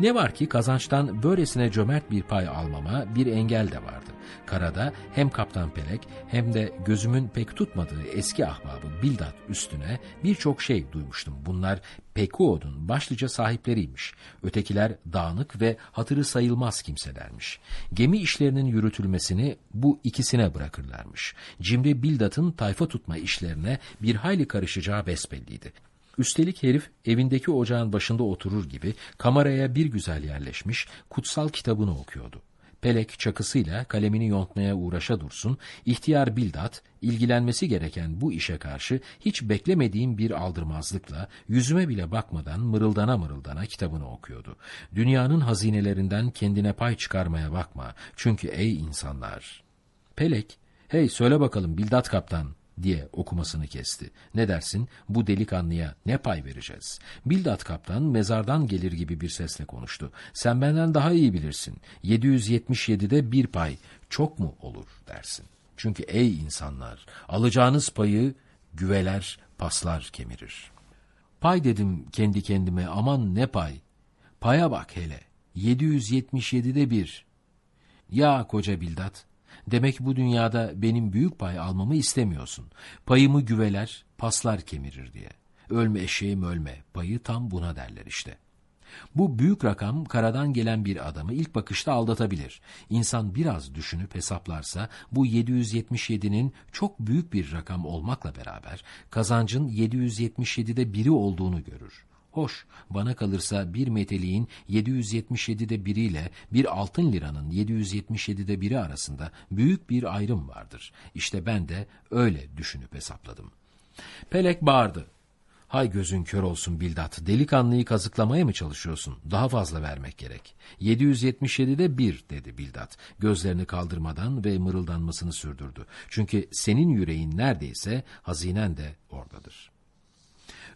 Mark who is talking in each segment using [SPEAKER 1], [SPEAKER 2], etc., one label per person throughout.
[SPEAKER 1] Ne var ki kazançtan böylesine cömert bir pay almama bir engel de vardı. Karada hem Kaptan Pelek hem de gözümün pek tutmadığı eski ahbabı Bildat üstüne birçok şey duymuştum. Bunlar Pekuod'un başlıca sahipleriymiş. Ötekiler dağınık ve hatırı sayılmaz kimselermiş. Gemi işlerinin yürütülmesini bu ikisine bırakırlarmış. Cimri Bildat'ın tayfa tutma işlerine bir hayli karışacağı besbelliydi. Üstelik herif evindeki ocağın başında oturur gibi kameraya bir güzel yerleşmiş, kutsal kitabını okuyordu. Pelek çakısıyla kalemini yontmaya uğraşa dursun, ihtiyar Bildat, ilgilenmesi gereken bu işe karşı hiç beklemediğim bir aldırmazlıkla, yüzüme bile bakmadan mırıldana mırıldana kitabını okuyordu. Dünyanın hazinelerinden kendine pay çıkarmaya bakma, çünkü ey insanlar. Pelek, hey söyle bakalım Bildat kaptan, diye okumasını kesti. Ne dersin bu delikanlıya ne pay vereceğiz? Bildat kaptan mezardan gelir gibi bir sesle konuştu. Sen benden daha iyi bilirsin. 777'de bir pay çok mu olur dersin. Çünkü ey insanlar alacağınız payı güveler paslar kemirir. Pay dedim kendi kendime aman ne pay. Paya bak hele 777'de bir. Ya koca Bildat Demek bu dünyada benim büyük pay almamı istemiyorsun. Payımı güveler, paslar kemirir diye. Ölme eşeğim ölme, payı tam buna derler işte. Bu büyük rakam karadan gelen bir adamı ilk bakışta aldatabilir. İnsan biraz düşünüp hesaplarsa bu 777'nin çok büyük bir rakam olmakla beraber kazancın 777'de biri olduğunu görür. Hoş, bana kalırsa bir meteliğin 777'de biriyle bir altın liranın 777'de biri arasında büyük bir ayrım vardır. İşte ben de öyle düşünüp hesapladım. Pelek bağırdı. Hay gözün kör olsun Bildat, delikanlıyı kazıklamaya mı çalışıyorsun? Daha fazla vermek gerek. 777'de bir dedi Bildat, gözlerini kaldırmadan ve mırıldanmasını sürdürdü. Çünkü senin yüreğin neredeyse hazinen de oradadır.''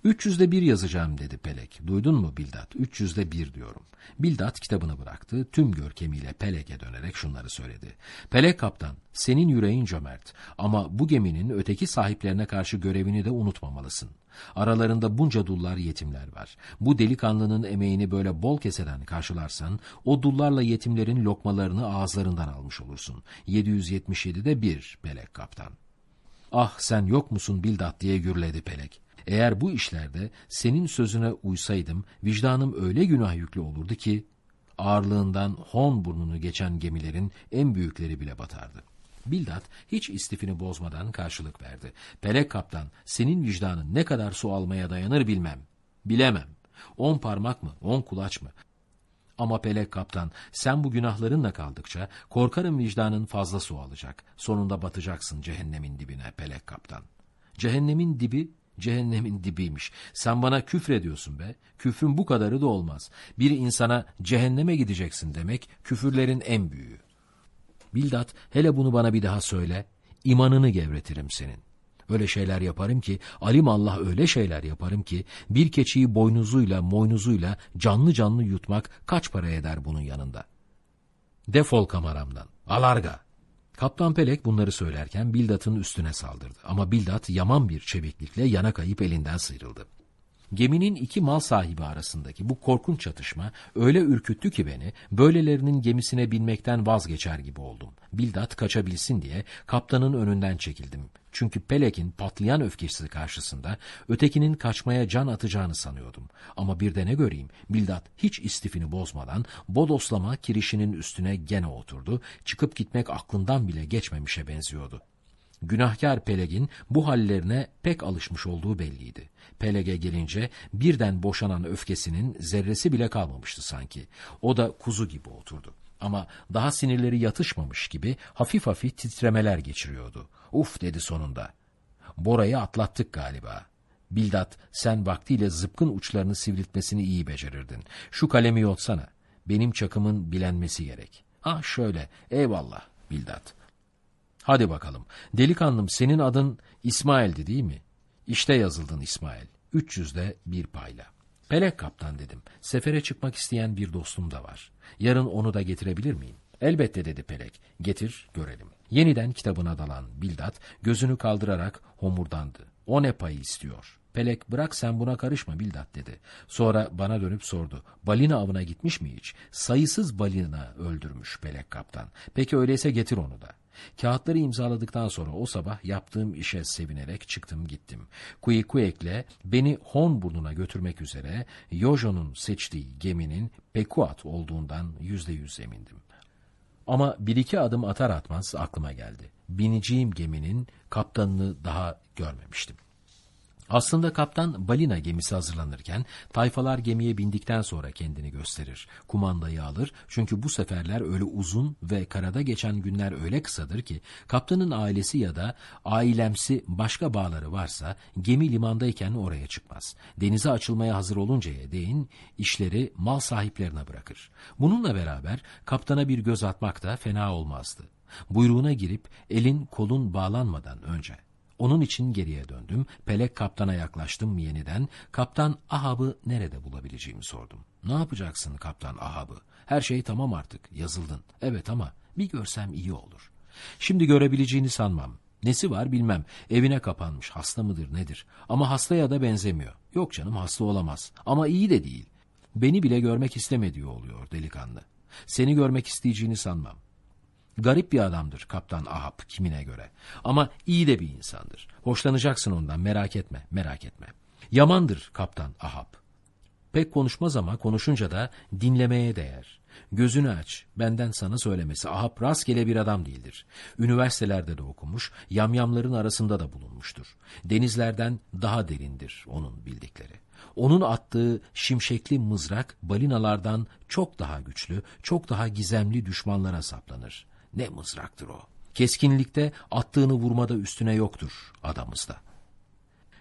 [SPEAKER 1] 300'de bir yazacağım dedi Pelek. Duydun mu Bildat? 300'de bir diyorum. Bildat kitabını bıraktı. Tüm görkemiyle Pelek'e dönerek şunları söyledi. Pelek kaptan, senin yüreğin cömert. Ama bu geminin öteki sahiplerine karşı görevini de unutmamalısın. Aralarında bunca dullar yetimler var. Bu delikanlının emeğini böyle bol keseden karşılarsan, o dullarla yetimlerin lokmalarını ağızlarından almış olursun. 777'de bir Pelek kaptan. Ah sen yok musun Bildat diye gürledi Pelek. Eğer bu işlerde senin sözüne uysaydım vicdanım öyle günah yüklü olurdu ki ağırlığından hon burnunu geçen gemilerin en büyükleri bile batardı. Bildat hiç istifini bozmadan karşılık verdi. Pelek kaptan senin vicdanın ne kadar su almaya dayanır bilmem. Bilemem. On parmak mı, on kulaç mı? Ama Pelek kaptan sen bu günahlarınla kaldıkça korkarım vicdanın fazla su alacak. Sonunda batacaksın cehennemin dibine Pelek kaptan. Cehennemin dibi Cehennemin dibiymiş. Sen bana küfrediyorsun be. Küfrün bu kadarı da olmaz. Bir insana cehenneme gideceksin demek küfürlerin en büyüğü. Bildat hele bunu bana bir daha söyle. İmanını gevretirim senin. Öyle şeyler yaparım ki, alim Allah öyle şeyler yaparım ki, bir keçiyi boynuzuyla, moynuzuyla canlı canlı yutmak kaç para eder bunun yanında? Defol kameramdan, alarga. Kaptan Pelek bunları söylerken Bildat'ın üstüne saldırdı. Ama Bildat yaman bir çeviklikle yana kayıp elinden sıyrıldı. Geminin iki mal sahibi arasındaki bu korkunç çatışma öyle ürküttü ki beni, böylelerinin gemisine binmekten vazgeçer gibi oldum. Bildat kaçabilsin diye kaptanın önünden çekildim. Çünkü Pelek'in patlayan öfkesi karşısında ötekinin kaçmaya can atacağını sanıyordum. Ama bir de ne göreyim, Bildat hiç istifini bozmadan bodoslama kirişinin üstüne gene oturdu, çıkıp gitmek aklından bile geçmemişe benziyordu. Günahkar Peleg'in bu hallerine pek alışmış olduğu belliydi. Peleg'e gelince birden boşanan öfkesinin zerresi bile kalmamıştı sanki. O da kuzu gibi oturdu. Ama daha sinirleri yatışmamış gibi hafif hafif titremeler geçiriyordu. Uf dedi sonunda. Bora'yı atlattık galiba. Bildat sen vaktiyle zıpkın uçlarını sivriltmesini iyi becerirdin. Şu kalemi yotsana. Benim çakımın bilenmesi gerek. Ah şöyle eyvallah Bildat. Hadi bakalım. Delikanlım senin adın İsmail'di değil mi? İşte yazıldın İsmail. 300'de bir payla. Pelek kaptan dedim. Sefere çıkmak isteyen bir dostum da var. Yarın onu da getirebilir miyim? Elbette dedi Pelek. Getir görelim. Yeniden kitabına dalan Bildat gözünü kaldırarak homurdandı. O ne payı istiyor? Pelek bırak sen buna karışma Bildat dedi. Sonra bana dönüp sordu. Balina avına gitmiş mi hiç? Sayısız balina öldürmüş Pelek kaptan. Peki öyleyse getir onu da. Kağıtları imzaladıktan sonra o sabah yaptığım işe sevinerek çıktım gittim. Kuikuek'le beni Hon burnuna götürmek üzere Yojo'nun seçtiği geminin Pekuat olduğundan yüzde yüz emindim. Ama bir iki adım atar atmaz aklıma geldi. Bineceğim geminin kaptanını daha görmemiştim. Aslında kaptan balina gemisi hazırlanırken tayfalar gemiye bindikten sonra kendini gösterir. Kumandayı alır çünkü bu seferler öyle uzun ve karada geçen günler öyle kısadır ki kaptanın ailesi ya da ailemsi başka bağları varsa gemi limandayken oraya çıkmaz. Denize açılmaya hazır oluncaya değin işleri mal sahiplerine bırakır. Bununla beraber kaptana bir göz atmak da fena olmazdı. Buyruğuna girip elin kolun bağlanmadan önce onun için geriye döndüm. Pelek kaptana yaklaştım yeniden. Kaptan Ahab'ı nerede bulabileceğimi sordum. Ne yapacaksın kaptan Ahab'ı? Her şey tamam artık, yazıldın. Evet ama bir görsem iyi olur. Şimdi görebileceğini sanmam. Nesi var bilmem. Evine kapanmış. Hasta mıdır nedir? Ama hastaya da benzemiyor. Yok canım hasta olamaz. Ama iyi de değil. Beni bile görmek istemediği oluyor delikanlı. Seni görmek isteyeceğini sanmam. Garip bir adamdır kaptan Ahab kimine göre. Ama iyi de bir insandır. Hoşlanacaksın ondan merak etme, merak etme. Yamandır kaptan Ahab. Pek konuşmaz ama konuşunca da dinlemeye değer. Gözünü aç, benden sana söylemesi. Ahab rastgele bir adam değildir. Üniversitelerde de okumuş, yamyamların arasında da bulunmuştur. Denizlerden daha derindir onun bildikleri. Onun attığı şimşekli mızrak balinalardan çok daha güçlü, çok daha gizemli düşmanlara saplanır. Ne mızraktır o. Keskinlikte attığını vurmada üstüne yoktur adamızda.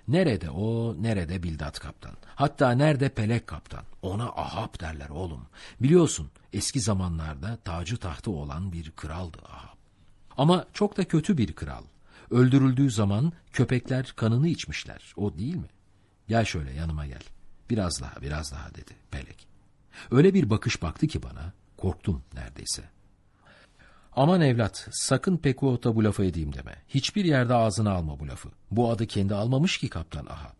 [SPEAKER 1] Nerede o, nerede Bildat kaptan? Hatta nerede Pelek kaptan? Ona Ahab derler oğlum. Biliyorsun eski zamanlarda tacı tahtı olan bir kraldı Ahab. Ama çok da kötü bir kral. Öldürüldüğü zaman köpekler kanını içmişler. O değil mi? Gel şöyle yanıma gel. Biraz daha, biraz daha dedi Pelek. Öyle bir bakış baktı ki bana, korktum neredeyse. Aman evlat, sakın Pekuot'a bu lafı edeyim deme. Hiçbir yerde ağzına alma bu lafı. Bu adı kendi almamış ki kaptan Ahab.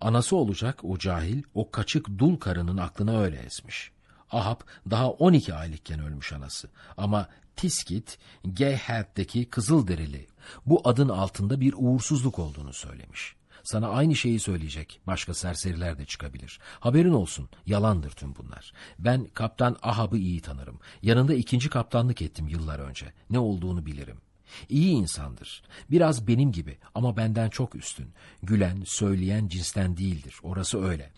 [SPEAKER 1] Anası olacak o cahil, o kaçık dul karının aklına öyle esmiş. Ahab daha 12 aylıkken ölmüş anası. Ama Tiskit, Geyhert'teki Kızılderili bu adın altında bir uğursuzluk olduğunu söylemiş. Sana aynı şeyi söyleyecek. Başka serseriler de çıkabilir. Haberin olsun. Yalandır tüm bunlar. Ben kaptan Ahab'ı iyi tanırım. Yanında ikinci kaptanlık ettim yıllar önce. Ne olduğunu bilirim. İyi insandır. Biraz benim gibi ama benden çok üstün. Gülen, söyleyen cinsten değildir. Orası öyle.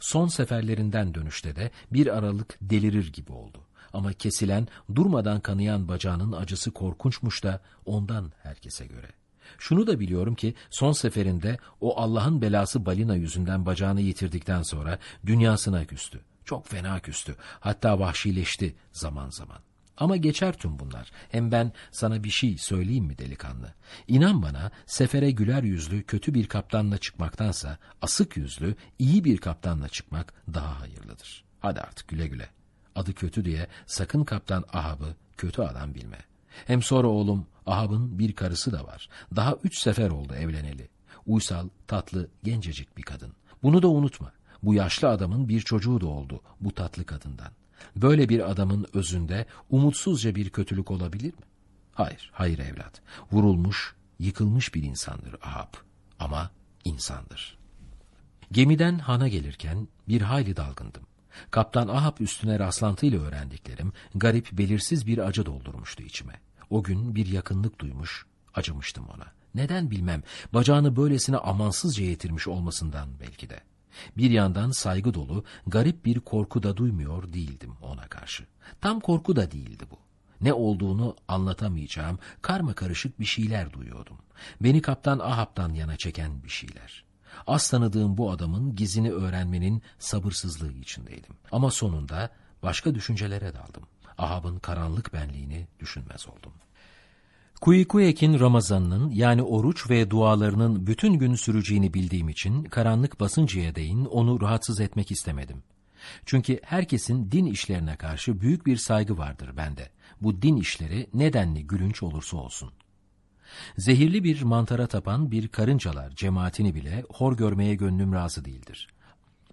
[SPEAKER 1] Son seferlerinden dönüşte de bir aralık delirir gibi oldu. Ama kesilen, durmadan kanayan bacağının acısı korkunçmuş da ondan herkese göre.'' Şunu da biliyorum ki son seferinde o Allah'ın belası balina yüzünden bacağını yitirdikten sonra dünyasına küstü. Çok fena küstü. Hatta vahşileşti zaman zaman. Ama geçer tüm bunlar. Hem ben sana bir şey söyleyeyim mi delikanlı? İnan bana sefere güler yüzlü kötü bir kaptanla çıkmaktansa asık yüzlü iyi bir kaptanla çıkmak daha hayırlıdır. Hadi artık güle güle. Adı kötü diye sakın kaptan Ahab'ı kötü adam bilme. Hem sonra oğlum Ahab'ın bir karısı da var. Daha üç sefer oldu evleneli. Uysal, tatlı, gencecik bir kadın. Bunu da unutma. Bu yaşlı adamın bir çocuğu da oldu bu tatlı kadından. Böyle bir adamın özünde umutsuzca bir kötülük olabilir mi? Hayır, hayır evlat. Vurulmuş, yıkılmış bir insandır Ahab. Ama insandır. Gemiden hana gelirken bir hayli dalgındım. Kaptan Ahab üstüne rastlantıyla öğrendiklerim garip belirsiz bir acı doldurmuştu içime. O gün bir yakınlık duymuş, acımıştım ona. Neden bilmem, bacağını böylesine amansızca yitirmiş olmasından belki de. Bir yandan saygı dolu, garip bir korku da duymuyor değildim ona karşı. Tam korku da değildi bu. Ne olduğunu anlatamayacağım, karma karışık bir şeyler duyuyordum. Beni kaptan Ahab'dan yana çeken bir şeyler. Az tanıdığım bu adamın gizini öğrenmenin sabırsızlığı içindeydim. Ama sonunda başka düşüncelere daldım. Ahab'ın karanlık benliğini düşünmez oldum. Kuyukuyek'in Ramazanının yani oruç ve dualarının bütün gün süreceğini bildiğim için karanlık basıncaya değin onu rahatsız etmek istemedim. Çünkü herkesin din işlerine karşı büyük bir saygı vardır bende. Bu din işleri nedenli gülünç olursa olsun. Zehirli bir mantara tapan bir karıncalar cemaatini bile hor görmeye gönlüm razı değildir.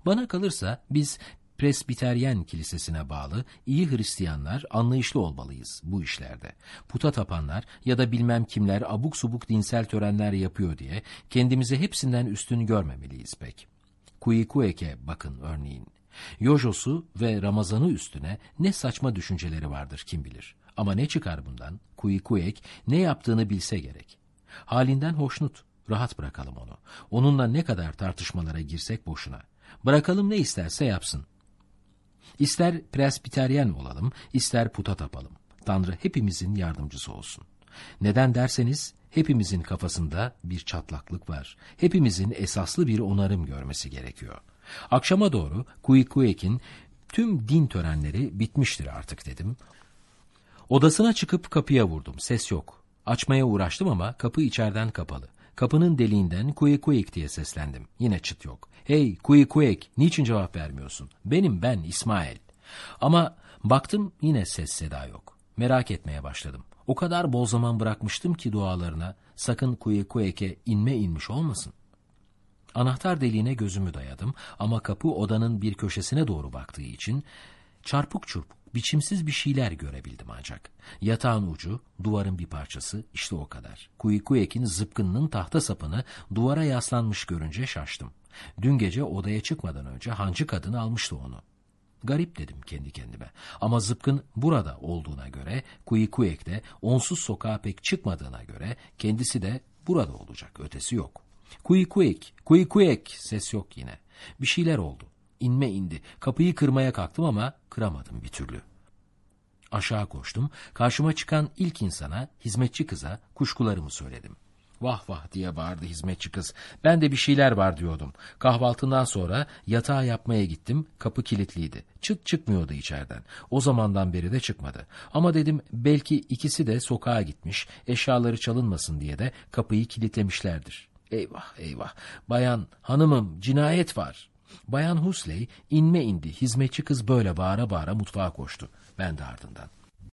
[SPEAKER 1] Bana kalırsa biz Presbiteryen kilisesine bağlı iyi Hristiyanlar anlayışlı olmalıyız bu işlerde. Puta tapanlar ya da bilmem kimler abuk subuk dinsel törenler yapıyor diye kendimizi hepsinden üstün görmemeliyiz pek. Kuikueke bakın örneğin. Yojos'u ve Ramazan'ı üstüne ne saçma düşünceleri vardır kim bilir. Ama ne çıkar bundan? Kuikuek ne yaptığını bilse gerek. Halinden hoşnut, rahat bırakalım onu. Onunla ne kadar tartışmalara girsek boşuna. Bırakalım ne isterse yapsın. İster presbiteryen olalım, ister puta tapalım. Tanrı hepimizin yardımcısı olsun. Neden derseniz hepimizin kafasında bir çatlaklık var. Hepimizin esaslı bir onarım görmesi gerekiyor. Akşama doğru Kuikuek'in tüm din törenleri bitmiştir artık dedim. Odasına çıkıp kapıya vurdum. Ses yok. Açmaya uğraştım ama kapı içeriden kapalı. Kapının deliğinden Kuikuek diye seslendim. Yine çıt yok. Hey Kuikuek niçin cevap vermiyorsun? Benim ben İsmail. Ama baktım yine ses seda yok. Merak etmeye başladım. O kadar bol zaman bırakmıştım ki dualarına sakın Kuikuek'e inme inmiş olmasın. Anahtar deliğine gözümü dayadım ama kapı odanın bir köşesine doğru baktığı için çarpık çurpuk, biçimsiz bir şeyler görebildim ancak. Yatağın ucu, duvarın bir parçası, işte o kadar. Kuikuek'in zıpkınının tahta sapını duvara yaslanmış görünce şaştım. Dün gece odaya çıkmadan önce hancı kadın almıştı onu. Garip dedim kendi kendime. Ama zıpkın burada olduğuna göre, Kuikuek de onsuz sokağa pek çıkmadığına göre kendisi de burada olacak, ötesi yok. Kuikuek, kuikuek ses yok yine. Bir şeyler oldu. İnme indi. Kapıyı kırmaya kalktım ama kıramadım bir türlü. Aşağı koştum. Karşıma çıkan ilk insana, hizmetçi kıza kuşkularımı söyledim. Vah vah diye bağırdı hizmetçi kız. Ben de bir şeyler var diyordum. Kahvaltından sonra yatağa yapmaya gittim. Kapı kilitliydi. Çıt çıkmıyordu içeriden. O zamandan beri de çıkmadı. Ama dedim belki ikisi de sokağa gitmiş. Eşyaları çalınmasın diye de kapıyı kilitlemişlerdir. Eyvah eyvah. Bayan, hanımım cinayet var. Bayan Husley inme indi. Hizmetçi kız böyle bağıra bağıra mutfağa koştu. Ben de ardından.